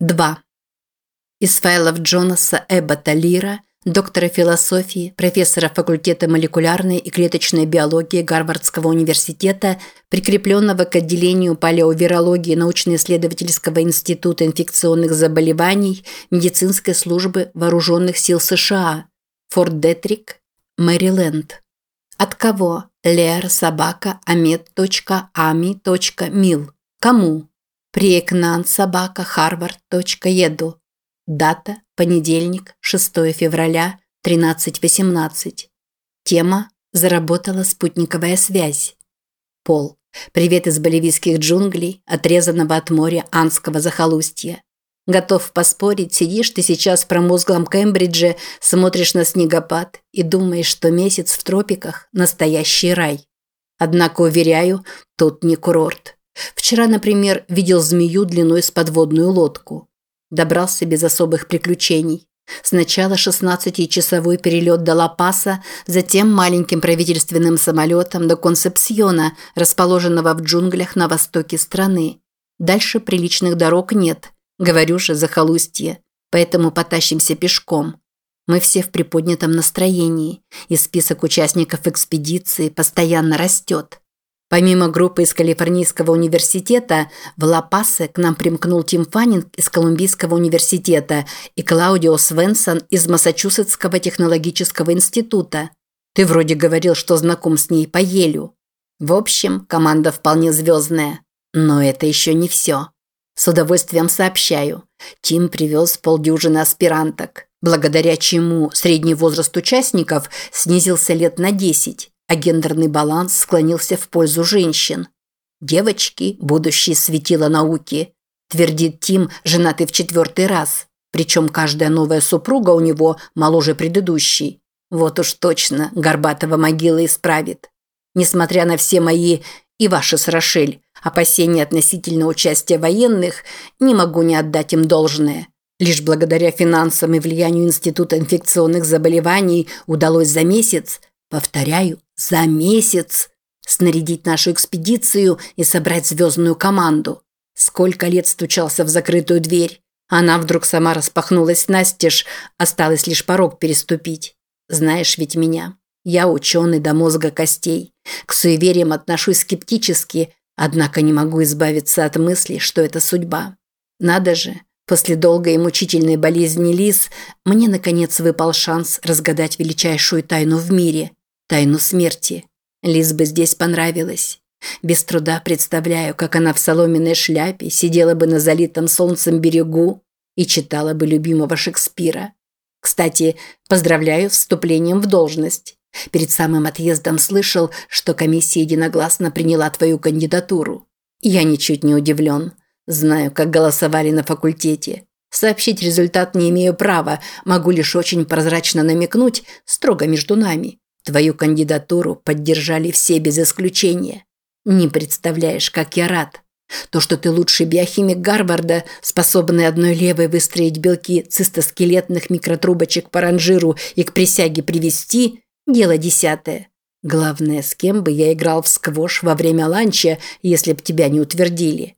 2. Из файлов Джонаса Эббота Лира, доктора философии, профессора факультета молекулярной и клеточной биологии Гарвардского университета, прикрепленного к отделению палеовирологии научно-исследовательского института инфекционных заболеваний медицинской службы вооруженных сил США, Форт Детрик, Мэриленд. От кого? Лер собака амет.ами.мил. Кому? Приекнан собака harvard.edu. Дата – понедельник, 6 февраля, 13.18. Тема – заработала спутниковая связь. Пол. Привет из боливийских джунглей, отрезанного от моря Анского захолустья. Готов поспорить, сидишь ты сейчас в промозглом Кембридже, смотришь на снегопад и думаешь, что месяц в тропиках – настоящий рай. Однако, уверяю, тут не курорт. Вчера, например, видел змею длиной с подводную лодку. Добрался без особых приключений. Сначала 16-часовой перелет до Ла-Паса, затем маленьким правительственным самолетом до Консепсьона, расположенного в джунглях на востоке страны. Дальше приличных дорог нет, говорю же, захолустье, поэтому потащимся пешком. Мы все в приподнятом настроении, и список участников экспедиции постоянно растет. Помимо группы из Калифорнийского университета, в Ла-Пасе к нам примкнул Тим Фаннинг из Колумбийского университета и Клаудио Свенсон из Массачусетского технологического института. Ты вроде говорил, что знаком с ней по Елю. В общем, команда вполне звездная. Но это еще не все. С удовольствием сообщаю. Тим привез полдюжины аспиранток, благодаря чему средний возраст участников снизился лет на 10 а гендерный баланс склонился в пользу женщин. «Девочки – будущее светило науки», – твердит Тим, женатый в четвертый раз. Причем каждая новая супруга у него моложе предыдущей. Вот уж точно Горбатова могила исправит. Несмотря на все мои и ваши с Рошель опасения относительно участия военных, не могу не отдать им должное. Лишь благодаря финансам и влиянию Института инфекционных заболеваний удалось за месяц Повторяю, за месяц снарядить нашу экспедицию и собрать звездную команду. Сколько лет стучался в закрытую дверь. Она вдруг сама распахнулась настежь, осталось лишь порог переступить. Знаешь ведь меня. Я ученый до мозга костей. К суевериям отношусь скептически, однако не могу избавиться от мысли, что это судьба. Надо же, после долгой и мучительной болезни Лис мне, наконец, выпал шанс разгадать величайшую тайну в мире тайну смерти. Лиз бы здесь понравилась. Без труда представляю, как она в соломенной шляпе сидела бы на залитом солнцем берегу и читала бы любимого Шекспира. Кстати, поздравляю с вступлением в должность. Перед самым отъездом слышал, что комиссия единогласно приняла твою кандидатуру. Я ничуть не удивлен. Знаю, как голосовали на факультете. Сообщить результат не имею права, могу лишь очень прозрачно намекнуть, строго между нами, Твою кандидатуру поддержали все без исключения. Не представляешь, как я рад. То, что ты лучший биохимик Гарварда, способный одной левой выстроить белки цистоскелетных микротрубочек по ранжиру и к присяге привести – дело десятое. Главное, с кем бы я играл в сквош во время ланча, если б тебя не утвердили.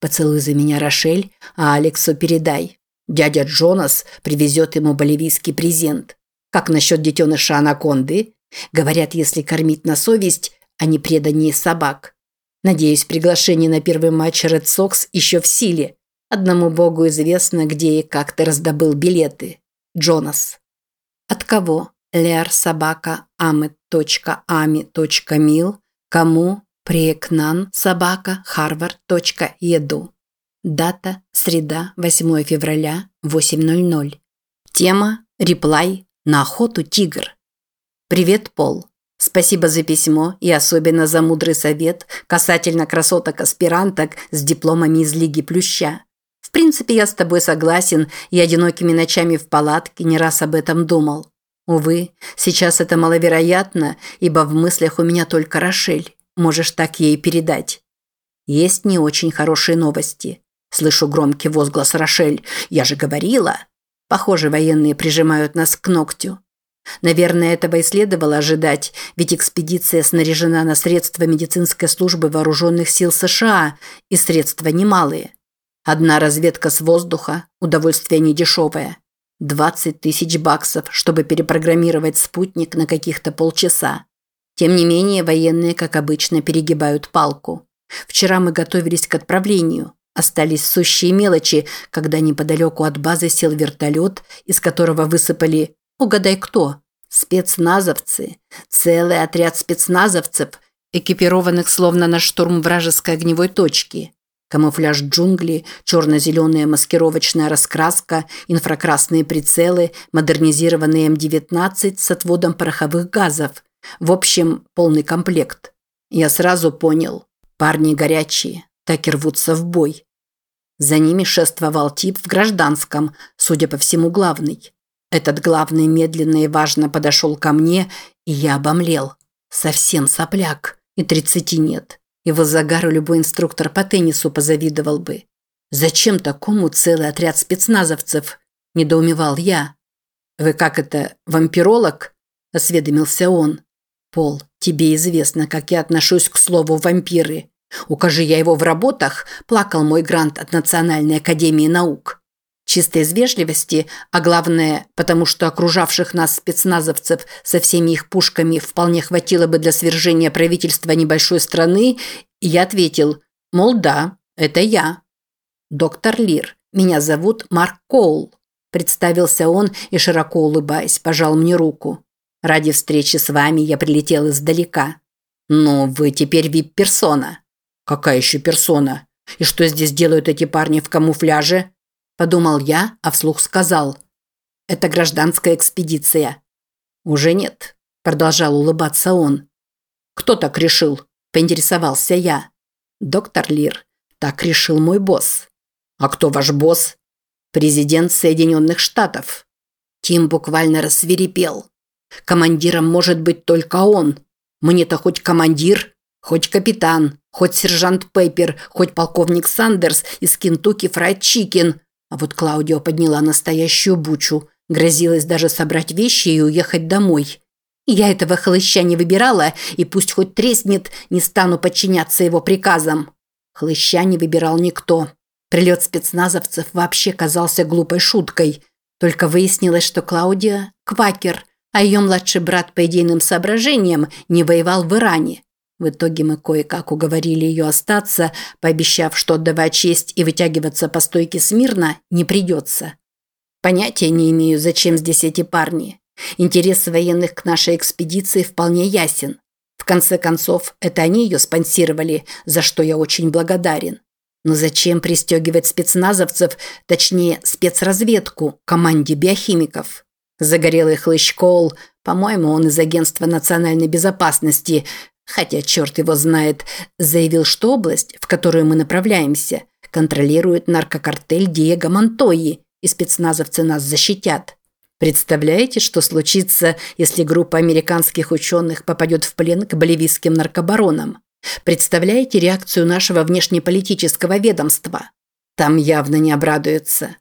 Поцелуй за меня, Рошель, а Алексу передай. Дядя Джонас привезет ему боливийский презент. Как насчет детеныша анаконды? Говорят, если кормить на совесть, они преданнее собак. Надеюсь, приглашение на первый матч Red Sox еще в силе. Одному богу известно, где и как ты раздобыл билеты. Джонас. От кого? Лер собака amit.ami.mil Кому? Приекнан собака harvard.edu Дата – среда, 8 февраля, 8.00. Тема – реплай на охоту тигр. «Привет, Пол. Спасибо за письмо и особенно за мудрый совет касательно красоток-аспиранток с дипломами из Лиги Плюща. В принципе, я с тобой согласен и одинокими ночами в палатке не раз об этом думал. Увы, сейчас это маловероятно, ибо в мыслях у меня только Рошель. Можешь так ей передать. Есть не очень хорошие новости. Слышу громкий возглас Рошель. «Я же говорила!» Похоже, военные прижимают нас к ногтю. Наверное, этого и следовало ожидать, ведь экспедиция снаряжена на средства медицинской службы вооруженных сил США, и средства немалые. Одна разведка с воздуха – удовольствие недешевое. 20 тысяч баксов, чтобы перепрограммировать спутник на каких-то полчаса. Тем не менее, военные, как обычно, перегибают палку. Вчера мы готовились к отправлению. Остались сущие мелочи, когда неподалеку от базы сел вертолет, из которого высыпали «Угадай кто?» Спецназовцы. Целый отряд спецназовцев, экипированных словно на штурм вражеской огневой точки. Камуфляж джунгли, черно-зеленая маскировочная раскраска, инфракрасные прицелы, модернизированный М-19 с отводом пороховых газов. В общем, полный комплект. Я сразу понял. Парни горячие, так и рвутся в бой. За ними шествовал тип в гражданском, судя по всему, главный. Этот главный медленно и важно подошел ко мне, и я обомлел. Совсем сопляк, и тридцати нет. Его загару любой инструктор по теннису позавидовал бы. «Зачем такому целый отряд спецназовцев?» – недоумевал я. «Вы как это, вампиролог?» – осведомился он. «Пол, тебе известно, как я отношусь к слову «вампиры». Укажи я его в работах, плакал мой грант от Национальной академии наук. Чисто из вежливости, а главное, потому что окружавших нас спецназовцев со всеми их пушками вполне хватило бы для свержения правительства небольшой страны, я ответил, мол, да, это я. Доктор Лир, меня зовут Марк Коул. Представился он и, широко улыбаясь, пожал мне руку. Ради встречи с вами я прилетел издалека. Ну, вы теперь вип-персона. Какая еще персона? И что здесь делают эти парни в камуфляже? Подумал я, а вслух сказал. Это гражданская экспедиция. Уже нет, продолжал улыбаться он. Кто так решил? Поинтересовался я. Доктор Лир. Так решил мой босс. А кто ваш босс? Президент Соединенных Штатов. Тим буквально рассверепел. Командиром может быть только он. Мне-то хоть командир, хоть капитан, хоть сержант Пейпер, хоть полковник Сандерс из Kentucky Fried Chicken. А вот Клаудио подняла настоящую бучу, грозилась даже собрать вещи и уехать домой. Я этого хлыща не выбирала, и пусть хоть треснет, не стану подчиняться его приказам. Хлыща не выбирал никто. Прилет спецназовцев вообще казался глупой шуткой. Только выяснилось, что Клаудия – квакер, а ее младший брат по идейным соображениям не воевал в Иране. В итоге мы кое-как уговорили ее остаться, пообещав, что отдавать честь и вытягиваться по стойке смирно не придется. Понятия не имею, зачем здесь эти парни. Интерес военных к нашей экспедиции вполне ясен. В конце концов, это они ее спонсировали, за что я очень благодарен. Но зачем пристегивать спецназовцев, точнее спецразведку, команде биохимиков? Загорелый хлыщ Коул, по-моему, он из Агентства национальной безопасности, хотя черт его знает, заявил, что область, в которую мы направляемся, контролирует наркокартель Диего Монтойи, и спецназовцы нас защитят. Представляете, что случится, если группа американских ученых попадет в плен к боливийским наркобаронам? Представляете реакцию нашего внешнеполитического ведомства? Там явно не обрадуются.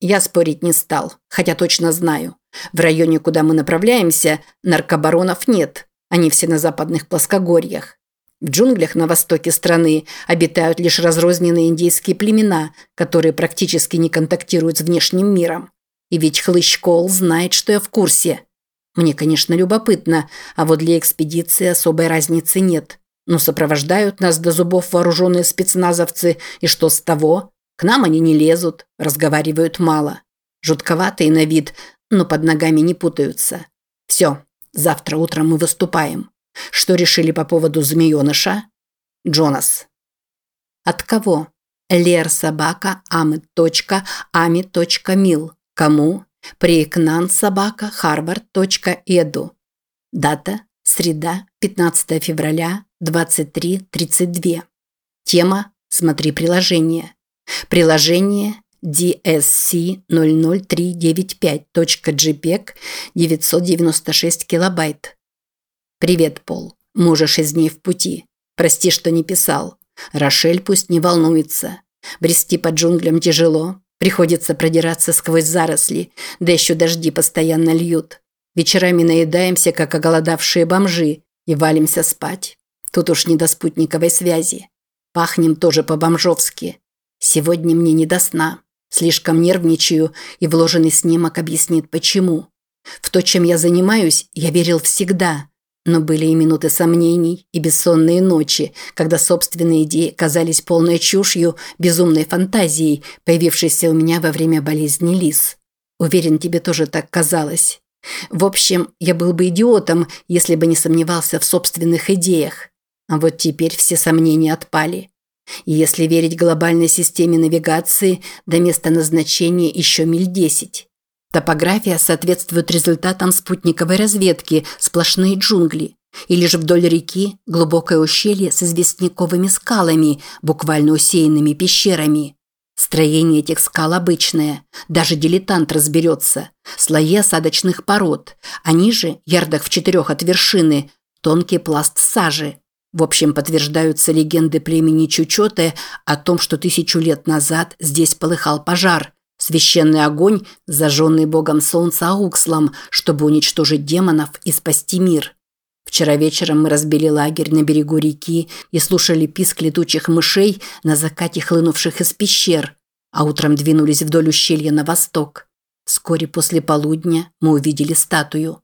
Я спорить не стал, хотя точно знаю. В районе, куда мы направляемся, наркобаронов нет. Они все на западных плоскогорьях. В джунглях на востоке страны обитают лишь разрозненные индейские племена, которые практически не контактируют с внешним миром. И ведь Хлыщ Кол знает, что я в курсе. Мне, конечно, любопытно, а вот для экспедиции особой разницы нет. Но сопровождают нас до зубов вооруженные спецназовцы, и что с того? К нам они не лезут, разговаривают мало. Жутковатые на вид, но под ногами не путаются. Все, Завтра утром мы выступаем. Что решили по поводу змееныша? Джонас. От кого? Лер собака ами.ами.мил. Кому? Приекнан собака harvard.edu. Дата – среда, 15 февраля, 23.32. Тема – смотри приложение. Приложение DSC00395.jpg 996 килобайт. Привет, Пол. Мы уже шесть дней в пути. Прости, что не писал. Рошель пусть не волнуется. Брести по джунглям тяжело. Приходится продираться сквозь заросли, да еще дожди постоянно льют. Вечерами наедаемся, как оголодавшие бомжи, и валимся спать. Тут уж не до спутниковой связи. Пахнем тоже по-бомжовски. Сегодня мне не до сна. Слишком нервничаю, и вложенный снимок объяснит почему. В то, чем я занимаюсь, я верил всегда. Но были и минуты сомнений, и бессонные ночи, когда собственные идеи казались полной чушью, безумной фантазией, появившейся у меня во время болезни Лис. Уверен, тебе тоже так казалось. В общем, я был бы идиотом, если бы не сомневался в собственных идеях. А вот теперь все сомнения отпали. Если верить глобальной системе навигации, до места назначения еще миль десять. Топография соответствует результатам спутниковой разведки, сплошные джунгли. Или же вдоль реки глубокое ущелье с известняковыми скалами, буквально усеянными пещерами. Строение этих скал обычное, даже дилетант разберется. Слои осадочных пород, а ниже, ярдах в четырех от вершины, тонкий пласт сажи. В общем, подтверждаются легенды племени Чучоте о том, что тысячу лет назад здесь полыхал пожар. Священный огонь, зажженный богом солнца Аукслом, чтобы уничтожить демонов и спасти мир. Вчера вечером мы разбили лагерь на берегу реки и слушали писк летучих мышей на закате хлынувших из пещер, а утром двинулись вдоль ущелья на восток. Вскоре после полудня мы увидели статую.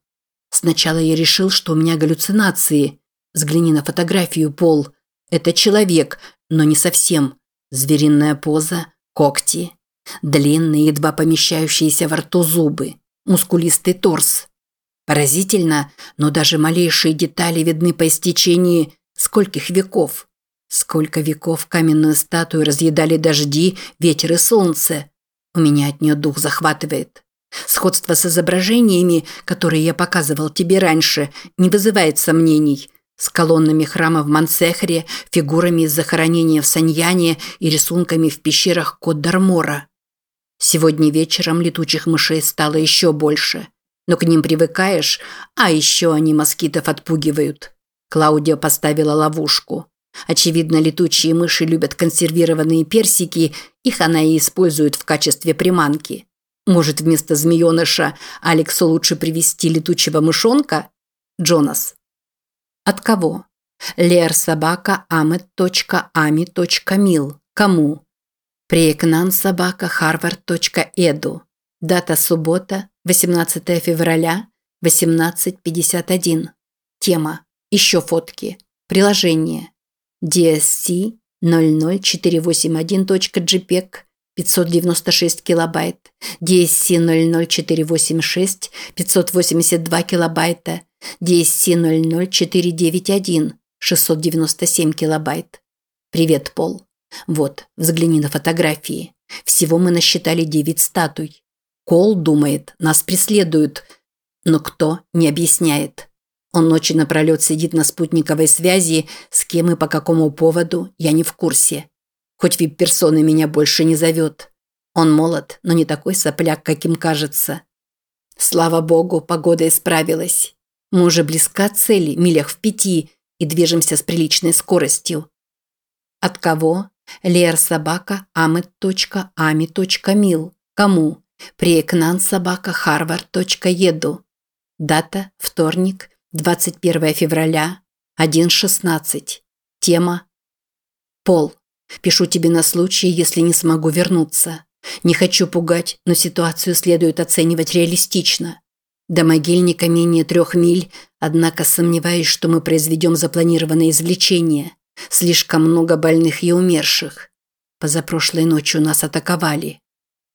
Сначала я решил, что у меня галлюцинации. Взгляни на фотографию, Пол. Это человек, но не совсем. Звериная поза, когти, длинные, едва помещающиеся во рту зубы, мускулистый торс – Поразительно, но даже малейшие детали видны по истечении скольких веков. Сколько веков каменную статую разъедали дожди, ветер и солнце. У меня от нее дух захватывает. Сходство с изображениями, которые я показывал тебе раньше, не вызывает сомнений. С колоннами храма в Мансехре, фигурами из захоронения в Саньяне и рисунками в пещерах Кот-Дармора. Сегодня вечером летучих мышей стало еще больше – но к ним привыкаешь, а еще они москитов отпугивают. Клаудио поставила ловушку. Очевидно, летучие мыши любят консервированные персики, их она и использует в качестве приманки. Может, вместо змееныша Алексу лучше привести летучего мышонка? Джонас. От кого? Лер собака amet.ami.mil. Кому? Преекнан собака harvard.edu. Дата суббота, 18 февраля, 18.51. Тема. Еще фотки. Приложение. DSC 00481.jpg 596 килобайт. DSC 00486 582 килобайта. DSC 00491 697 килобайт. Привет, Пол. Вот, взгляни на фотографии. Всего мы насчитали 9 статуй. Кол думает, нас преследуют. Но кто, не объясняет. Он ночи напролет сидит на спутниковой связи, с кем и по какому поводу, я не в курсе. Хоть вип-персоны меня больше не зовет. Он молод, но не такой сопляк, каким кажется. Слава богу, погода исправилась. Мы уже близко от цели, милях в пяти, и движемся с приличной скоростью. От кого? Лер собака amit.ami.mil. Кому? Приекнан собака harvard.edu. Дата – вторник, 21 февраля, 1.16. Тема – Пол. Пишу тебе на случай, если не смогу вернуться. Не хочу пугать, но ситуацию следует оценивать реалистично. До могильника менее трех миль, однако сомневаюсь, что мы произведем запланированное извлечение. Слишком много больных и умерших. Позапрошлой ночью нас атаковали.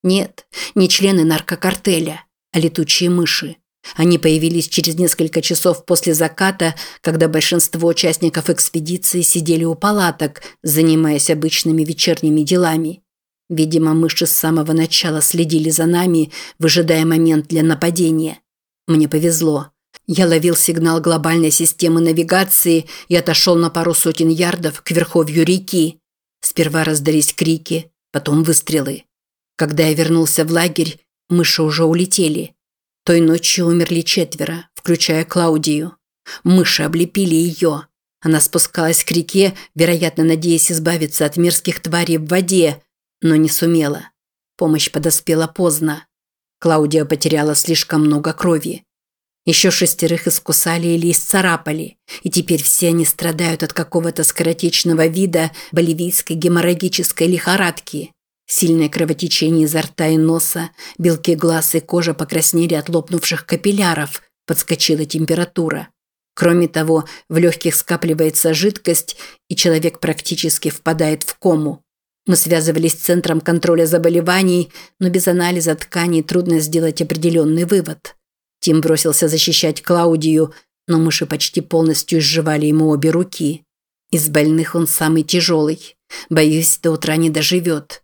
Нет, не члены наркокартеля, а летучие мыши. Они появились через несколько часов после заката, когда большинство участников экспедиции сидели у палаток, занимаясь обычными вечерними делами. Видимо, мыши с самого начала следили за нами, выжидая момент для нападения. Мне повезло. Я ловил сигнал глобальной системы навигации и отошел на пару сотен ярдов к верховью реки. Сперва раздались крики, потом выстрелы. Когда я вернулся в лагерь, мыши уже улетели. Той ночью умерли четверо, включая Клаудию. Мыши облепили ее. Она спускалась к реке, вероятно, надеясь избавиться от мерзких тварей в воде, но не сумела. Помощь подоспела поздно. Клаудия потеряла слишком много крови. Еще шестерых искусали или исцарапали, и теперь все они страдают от какого-то скоротечного вида боливийской геморрагической лихорадки. Сильное кровотечение изо рта и носа, белки глаз и кожа покраснели от лопнувших капилляров, подскочила температура. Кроме того, в легких скапливается жидкость, и человек практически впадает в кому. Мы связывались с Центром контроля заболеваний, но без анализа тканей трудно сделать определенный вывод. Тим бросился защищать Клаудию, но мыши почти полностью изживали ему обе руки. Из больных он самый тяжелый. Боюсь, до утра не доживет.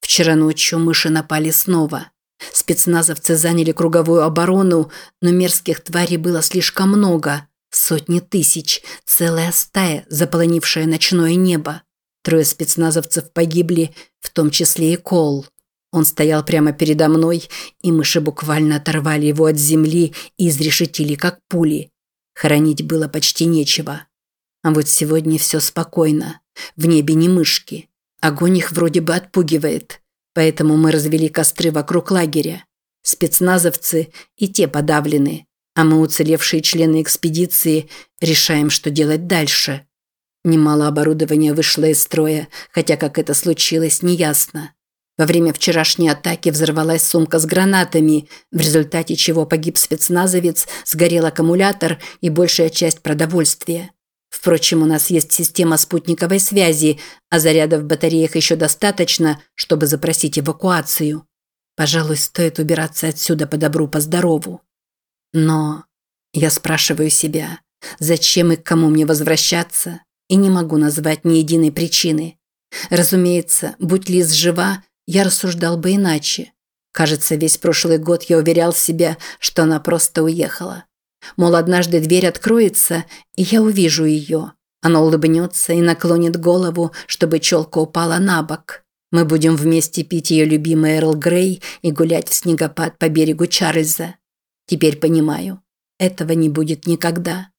Вчера ночью мыши напали снова. Спецназовцы заняли круговую оборону, но мерзких тварей было слишком много. Сотни тысяч, целая стая, заполонившая ночное небо. Трое спецназовцев погибли, в том числе и Кол. Он стоял прямо передо мной, и мыши буквально оторвали его от земли и изрешетили, как пули. Хоронить было почти нечего. А вот сегодня все спокойно. В небе не мышки. Огонь их вроде бы отпугивает. Поэтому мы развели костры вокруг лагеря. Спецназовцы и те подавлены. А мы, уцелевшие члены экспедиции, решаем, что делать дальше. Немало оборудования вышло из строя, хотя как это случилось, неясно. Во время вчерашней атаки взорвалась сумка с гранатами, в результате чего погиб спецназовец, сгорел аккумулятор и большая часть продовольствия. Впрочем, у нас есть система спутниковой связи, а зарядов в батареях еще достаточно, чтобы запросить эвакуацию. Пожалуй, стоит убираться отсюда по добру, по здорову. Но я спрашиваю себя, зачем и к кому мне возвращаться? И не могу назвать ни единой причины. Разумеется, будь Лиз жива, я рассуждал бы иначе. Кажется, весь прошлый год я уверял себя, что она просто уехала. Мол, однажды дверь откроется, и я увижу ее. Она улыбнется и наклонит голову, чтобы челка упала на бок. Мы будем вместе пить ее любимый Эрл Грей и гулять в снегопад по берегу Чарльза. Теперь понимаю, этого не будет никогда.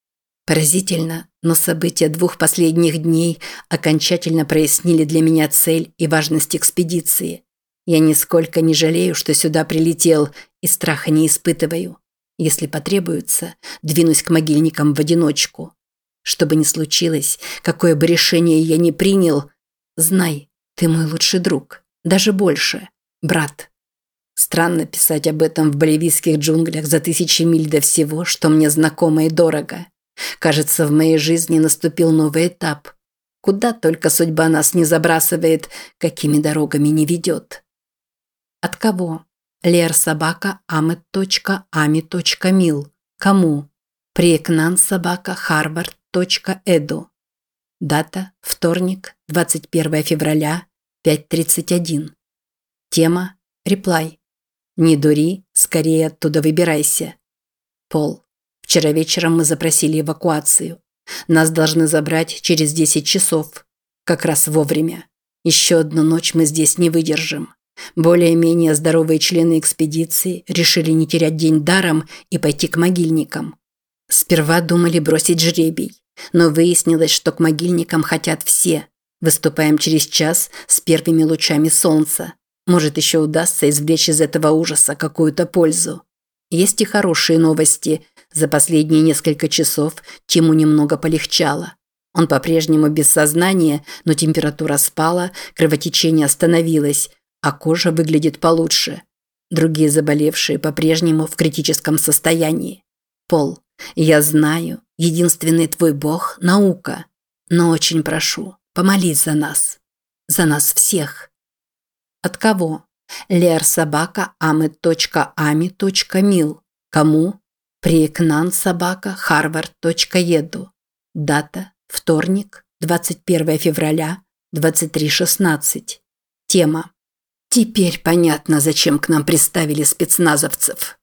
Поразительно, но события двух последних дней окончательно прояснили для меня цель и важность экспедиции. Я нисколько не жалею, что сюда прилетел, и страха не испытываю. Если потребуется, двинусь к могильникам в одиночку. Что бы ни случилось, какое бы решение я ни принял, знай, ты мой лучший друг, даже больше, брат. Странно писать об этом в боливийских джунглях за тысячи миль до всего, что мне знакомо и дорого. Кажется, в моей жизни наступил новый этап. Куда только судьба нас не забрасывает, какими дорогами не ведет. От кого? Лер собака amet.ami.mil. Кому? Приекнан собака harvard.edu. Дата – вторник, 21 февраля, 5.31. Тема – реплай. Не дури, скорее оттуда выбирайся. Пол. Вчера вечером мы запросили эвакуацию. Нас должны забрать через 10 часов. Как раз вовремя. Еще одну ночь мы здесь не выдержим. Более-менее здоровые члены экспедиции решили не терять день даром и пойти к могильникам. Сперва думали бросить жребий, но выяснилось, что к могильникам хотят все. Выступаем через час с первыми лучами солнца. Может, еще удастся извлечь из этого ужаса какую-то пользу. Есть и хорошие новости. За последние несколько часов Тиму немного полегчало. Он по-прежнему без сознания, но температура спала, кровотечение остановилось, а кожа выглядит получше. Другие заболевшие по-прежнему в критическом состоянии. Пол, я знаю, единственный твой бог – наука. Но очень прошу, помолись за нас. За нас всех. От кого? Лер собака ame.ami.mil. Кому? Приекнан собака harvard.edu. Дата – вторник, 21 февраля, 23.16. Тема. Теперь понятно, зачем к нам приставили спецназовцев.